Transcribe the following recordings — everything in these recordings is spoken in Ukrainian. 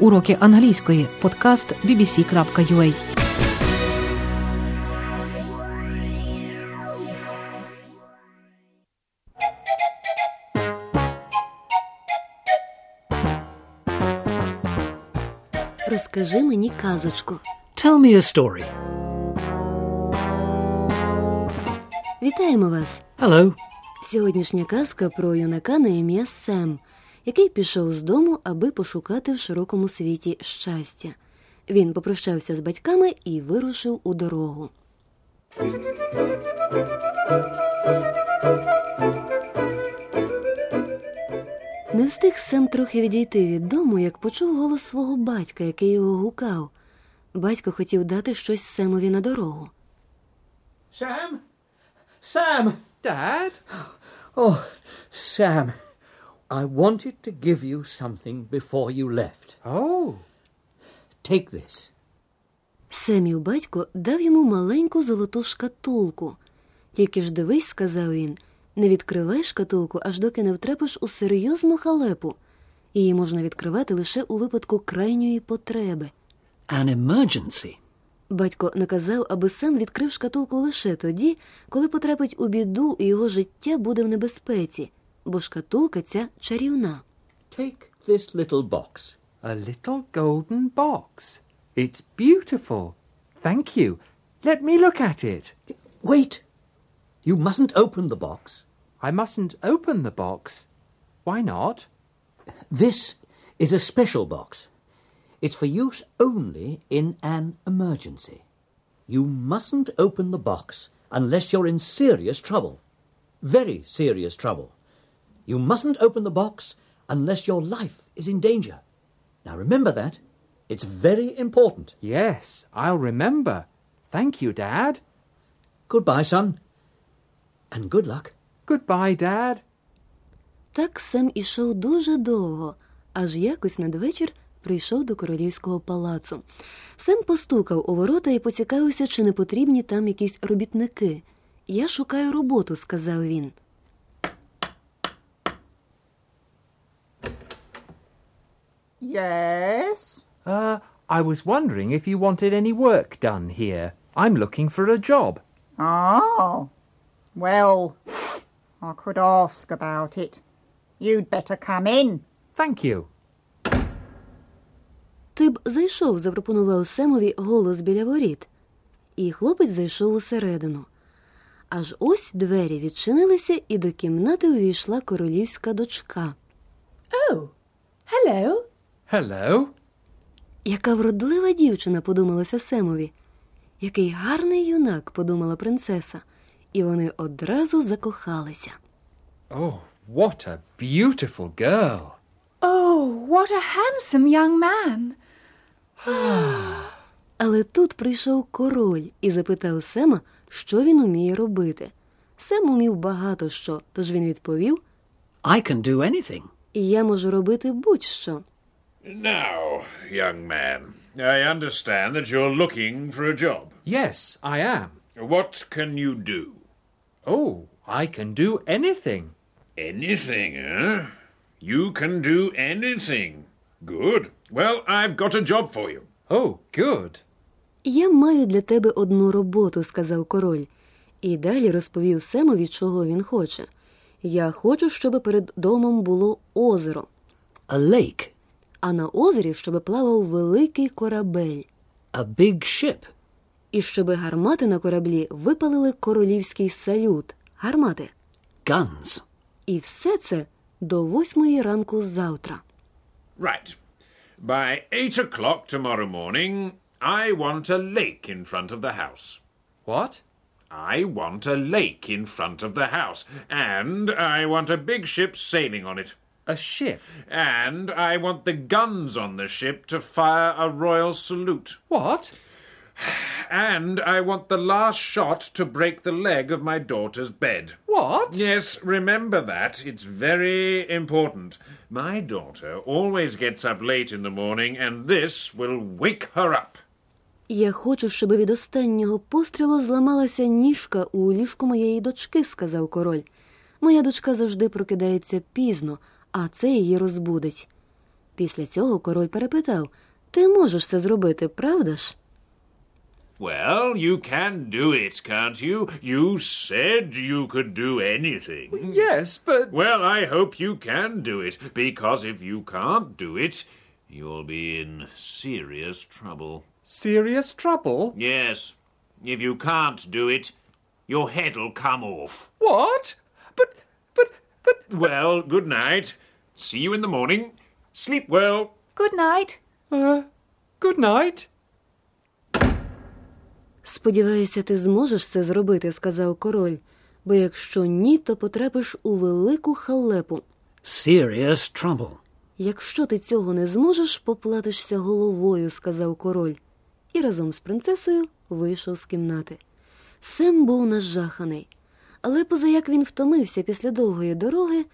Уроки англійської. Подкаст bbc.ua Розкажи мені казочку. Tell me a story. Вітаємо вас! Hello. Сьогоднішня казка про юнака на ім'я Сем, який пішов з дому, аби пошукати в широкому світі щастя. Він попрощався з батьками і вирушив у дорогу. Не встиг Сем трохи відійти від дому, як почув голос свого батька, який його гукав. Батько хотів дати щось Семові на дорогу. Sam? Sam! Dad? Oh, Sam. I wanted to give you something before you left. Oh, Take this. Семів батько дав йому маленьку золоту шкатулку. Тільки ж дивись, сказав він, не відкривай шкатулку, аж доки не втрапиш у серйозну халепу. Її можна відкривати лише у випадку крайньої потреби. An emergency. Батько наказав, аби сам відкрив шкатулку лише тоді, коли потрапить у біду і його життя буде в небезпеці, бо шкатулка ця чарівна. Take this little box. a little golden box. It's beautiful. Thank you. Let me look at it. Wait! You mustn't open the box. I mustn't open the box. Why not? This is a special box. It's for use only in an emergency. You mustn't open the box unless you're in serious trouble. Very serious trouble. You mustn't open the box unless your life is in danger. Now remember that. It's very important. Yes, I'll remember. Thank you, Dad. Goodbye, son. And good luck. Goodbye, Dad. Так Сем ішов дуже довго, аж якось надвечір прийшов до королівського палацу. Сем постукав у ворота і поцікавився, чи не потрібні там якісь робітники. Я шукаю роботу, сказав він. Yes? Uh, I was wondering if you wanted any work done here. I'm looking for a job. Oh. Well, I could ask about it. You'd better come in. Thank you. Ти б зайшов, запропонував Семові голос біля воріт. І хлопець зайшов усередину. Аж ось двері відчинилися, і до кімнати увійшла королівська дочка. Oh, hello. Hello. Яка вродлива дівчина, подумалося Семові. Який гарний юнак, подумала принцеса, і вони одразу закохалися. Oh, what a beautiful girl. Oh, what a handsome young man. Але тут прийшов король і запитав Сема, що він уміє робити. Сем умів багато що, тож він відповів: I can do anything. І Я можу робити будь-що. Now, young man, I understand that you're looking for a job. Yes, I am. What can you do? Oh, I can do anything. Anything, eh? You can do anything. Good. Well, I've got a job for you. Oh, good. Я маю для тебе одну роботу, сказав король, і далі розповів Семові, чого він хоче. Я хочу, щоб перед домом було озеро, A lake. А на озері, щоб плавав великий корабель, A big ship. і щоб гармати на кораблі випалили королівський салют, гармати. Guns. І все це до восьмої ранку завтра. Right. By eight o'clock tomorrow morning, I want a lake in front of the house. What? I want a lake in front of the house, and I want a big ship sailing on it. A ship? And I want the guns on the ship to fire a royal salute. What? And I want the last shot to break the leg of my daughter's bed. What? Yes, remember that. It's very important. My daughter always gets up late in the morning, and this will wake her up. Я хочу, щоб від останнього пострілу зламалася ніжка у ліжку моєї дочки, сказав король. Моя дочка завжди прокидається пізно, а це її розбудить. Після цього король перепитав Ти можеш це зробити, правда ж? Well, you can do it, can't you? You said you could do anything. Yes, but Well, I hope you can do it, because if you can't do it, you'll be in serious trouble. serious trouble. Yes, if you can't do it, your head'll come off. What? But but but Well, good night. See you in the morning. Sleep well. Good night. uh good night. Сподіваюся, ти зможеш це зробити, сказав король, бо якщо ні, то потрапиш у велику халепу. Serious trouble. Якщо ти цього не зможеш, поплатишся головою, сказав король, і разом з принцесою вийшов з кімнати. Сем був нажаханий, але позаяк він втомився після довгої дороги,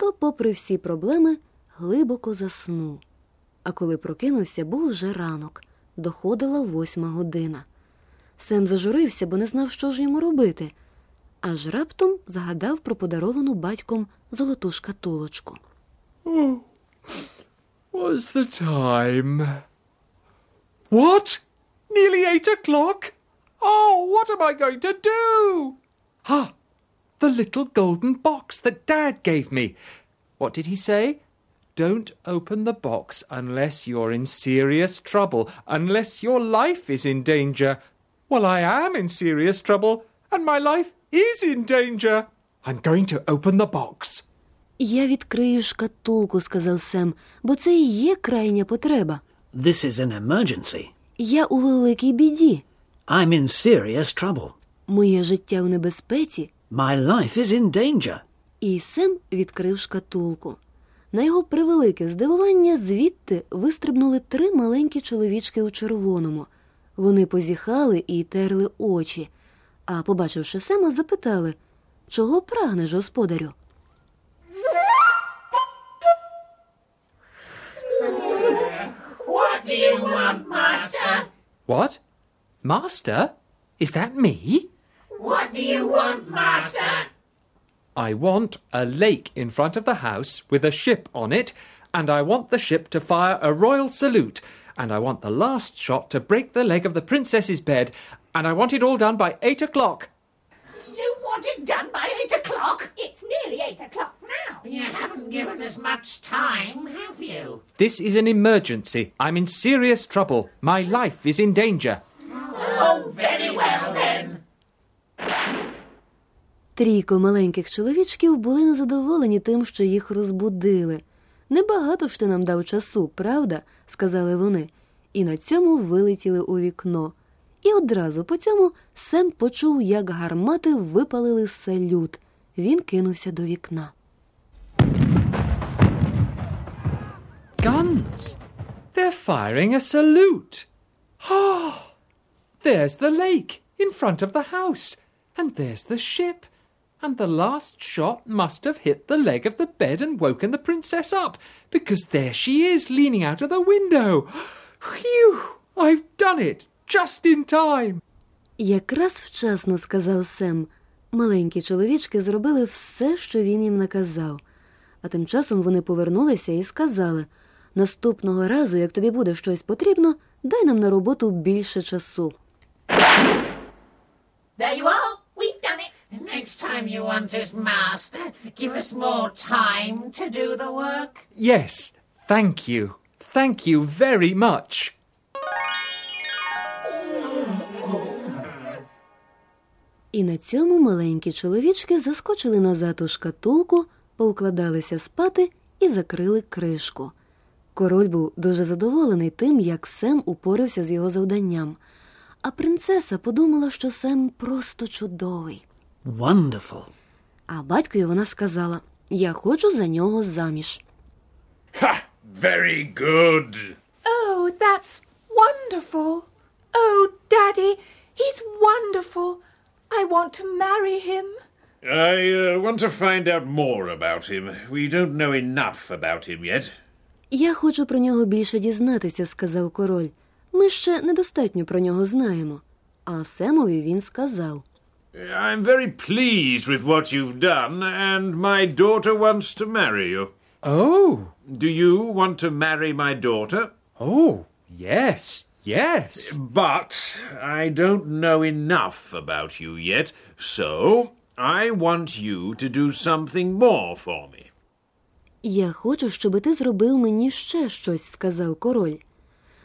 то, попри всі проблеми, глибоко заснув. А коли прокинувся, був вже ранок, доходила восьма година. Сем зажурився, бо не знав, що ж йому робити, аж раптом згадав про подаровану батьком золоту шкатулочку. What's the time? What? Nearly eight o'clock? Oh, what am I going to do? Ah, the little golden box that Dad gave me. What did he say? Don't open the box unless you're in serious trouble, unless your life is in danger. Well, I am in serious trouble, and my life is in danger. I'm going to open the box. Я відкрию шкатулку, сказав Сем, бо це і є крайня потреба. This is an emergency. Я у великій біді. I'm in serious trouble. Моє життя в небезпеці. My life is in danger. І Сем відкрив шкатулку. На його превелике здивування звідти вистрибнули три маленькі чоловічки у червоному. Вони позіхали і терли очі, а, побачивши Сема, запитали Чого прагнеш, господарю? What? Master? Is that me? What do you want, Master? I want a lake in front of the house with a ship on it, and I want the ship to fire a royal salute, and I want the last shot to break the leg of the princess's bed, and I want it all done by eight o'clock. You want it done by eight o'clock? It's nearly eight o'clock now. You haven't given us much time, have you? This is an emergency. I'm in serious trouble. My life is in danger. Oh, very well then. Трійко маленьких чоловічків були незадоволені тим, що їх розбудили. Небагато ж ти нам дав часу, правда? сказали вони, і на цьому вилетіли у вікно. І одразу по цьому Сем почув, як гармати випалили салют. Він кинувся до вікна. Guns! They're firing a salute. Oh, there's the lake in front of the house, and there's the ship. And the last shot must have hit the leg of the bed and woken the princess up, because there she is leaning out of the window. Phew! I've done it just in time. Якраз вчасно сказав Сем. Маленькі чоловічки зробили все, що він їм наказав. А тим часом вони повернулися і сказали наступного разу, як тобі буде щось потрібно, дай нам на роботу більше часу. There you are. We've done it. Next time you want us, Master, give us more time to do the work. Yes, thank you. Thank you very much. І на цьому маленькі чоловічки заскочили назад у шкатулку, повкладалися спати і закрили кришку. Король був дуже задоволений тим, як Сем упорався з його завданням. А принцеса подумала, що Сем просто чудовий. Wonderful. А батькові вона сказала: Я хочу за нього заміж. Ha! Very good. Oh, that's wonderful. Oh, Daddy, he's wonderful. I want to marry him. I uh, want to find out more about him. We don't know enough about him yet. Я хочу про нього більше дізнатися, сказав король. Ми ще недостатньо про нього знаємо. А Семові він сказав. I'm very pleased with what you've done, and my daughter wants to marry you. Oh, Do you want to marry my daughter? oh, yes, yes. But I don't know enough about you yet, so I want you to do something more for me. Я хочу, щоб ти зробив мені ще щось, сказав король.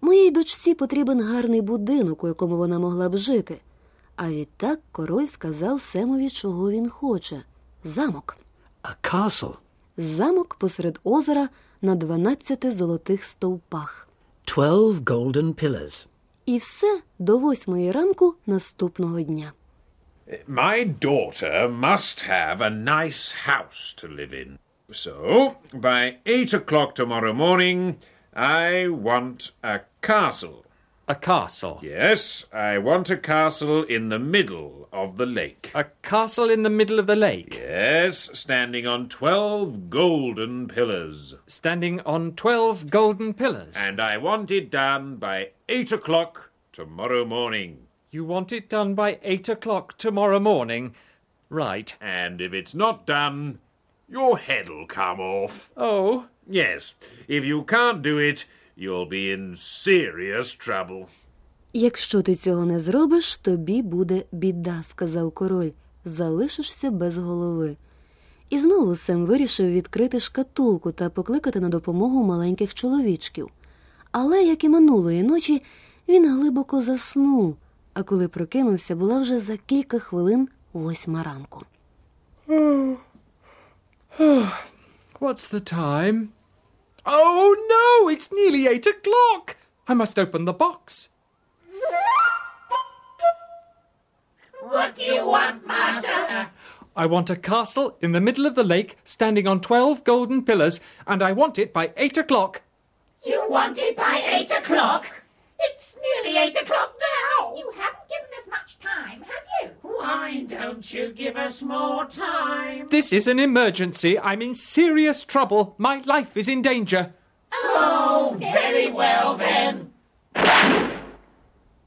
Моїй дочці потрібен гарний будинок, у якому вона могла б жити. А відтак король сказав Семові, чого він хоче замок. A castle. Замок посеред озера на 12 золотих стовпах. Twelve golden pillars. І все до восьмої ранку наступного дня. My daughter must have a nice house to live in. So, by eight o'clock tomorrow morning, I want a castle. A castle. Yes, I want a castle in the middle of the lake. A castle in the middle of the lake, Yes, standing on twelve golden pillars. standing on twelve golden pillars. And I want it done by eight o'clock tomorrow morning. you want it done by eight o'clock tomorrow morning. Right. And if it's not done, your head'll come off. Oh, Yes, if you can't do it, you'll be in serious trouble. Якщо ти цього не зробиш, тобі буде біда, сказав король. Залишишся без голови. І знову Сем вирішив відкрити шкатулку та покликати на допомогу маленьких чоловічків. Але, як і минулої ночі, він глибоко заснув, а коли прокинувся, була вже за кілька хвилин восьма ранку. what's the time? Oh no, it's nearly eight o'clock. I must open the box. What do you want, Master? I want a castle in the middle of the lake, standing on twelve golden pillars, and I want it by eight o'clock. You want it by eight o'clock? It's nearly eight o'clock now. You haven't given us much time, have you? Why don't you give us more time? This is an emergency. I'm in serious trouble. My life is in danger. Oh, very well then.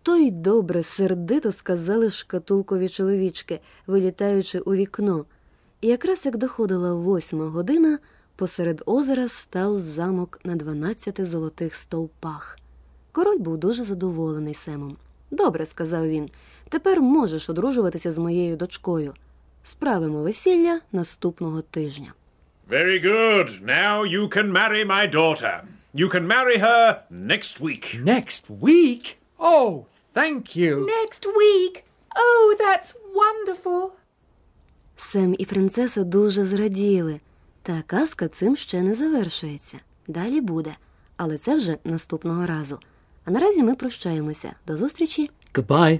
То й добре, сердито сказали шкатулкові чоловічки, вилітаючи у вікно. І якраз як доходила восьма година, посеред озера став замок на дванадцяти золотих стовпах. Король був дуже задоволений Семом. Добре, сказав він, тепер можеш одружуватися з моєю дочкою. Справимо весілля наступного тижня. Very good. Now you can marry my daughter. You can marry her next week. Next week? Oh, thank you. Next week. Oh, that's wonderful. Сем і принцеса дуже зраділи. Та казка цим ще не завершується. Далі буде, але це вже наступного разу. А наразі ми прощаємося. До зустрічі! Goodbye.